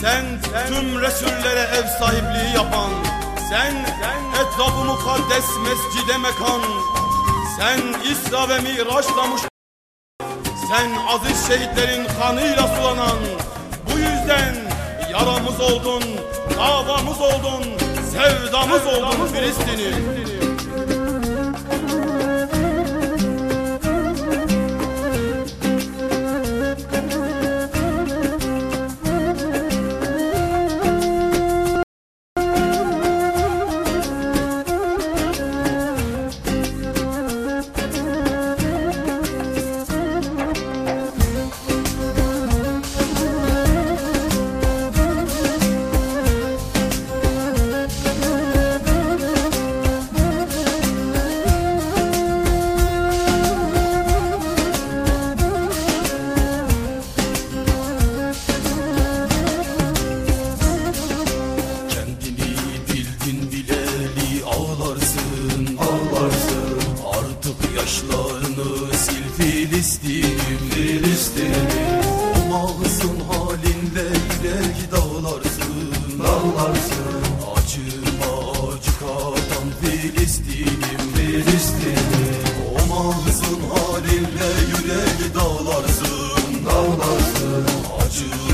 Sen, tüm Resullere ev sahipliği yapan Sen, etrafı mukaddes mescide mekan Sen İsra ve Miraç'lamış Sen aziz şehitlerin kanıyla sulanan Bu yüzden yaramız oldun, davamız oldun, sevdamız oldun Filistin'im. Kendini yaşlarını sil Filistin'im Filistin'im Olmazsın halinde yürek dağlarsın Dağlarsın. Acıma acı katan Filistin'im Filistin'im Olmazsın halinde yürek dağlarsın Dağlarsın. Acıma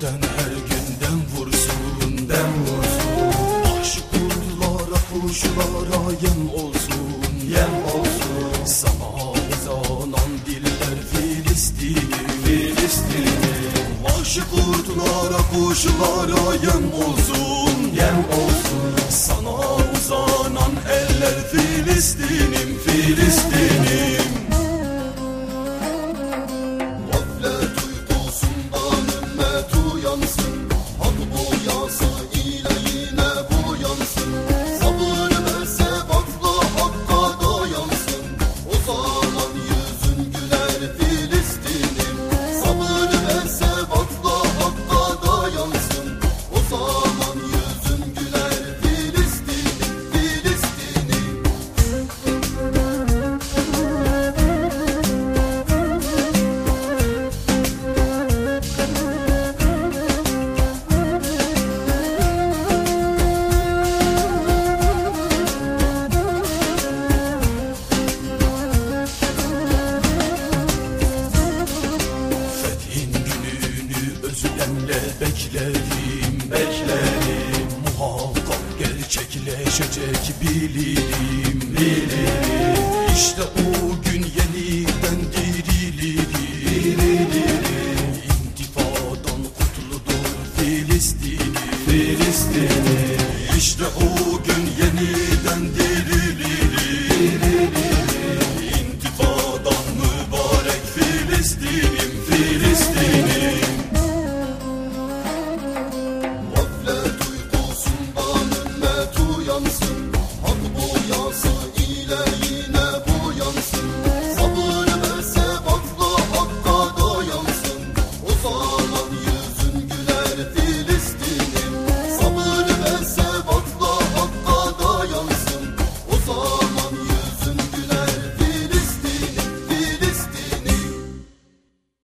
hakikatten her günden vursun Dem vursun. Aşık kurtlara kuşlara yem olsun Yem olsun. Sana uzanan diller Filistin'im Filistin'im Aşık kurtlara kuşlara yem olsun Yem olsun. Sana uzanan eller Filistin'im Filistin'im beklerim Beklerim Muhakkak gerçekleşecek bilirim Bilirim. İşte o gün yeniden dirilirim Dirilirim İntifadan kutludur Filistin'im. Filistin'im. İşte o gün yeniden dirilirim